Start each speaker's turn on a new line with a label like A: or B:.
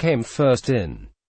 A: came first in.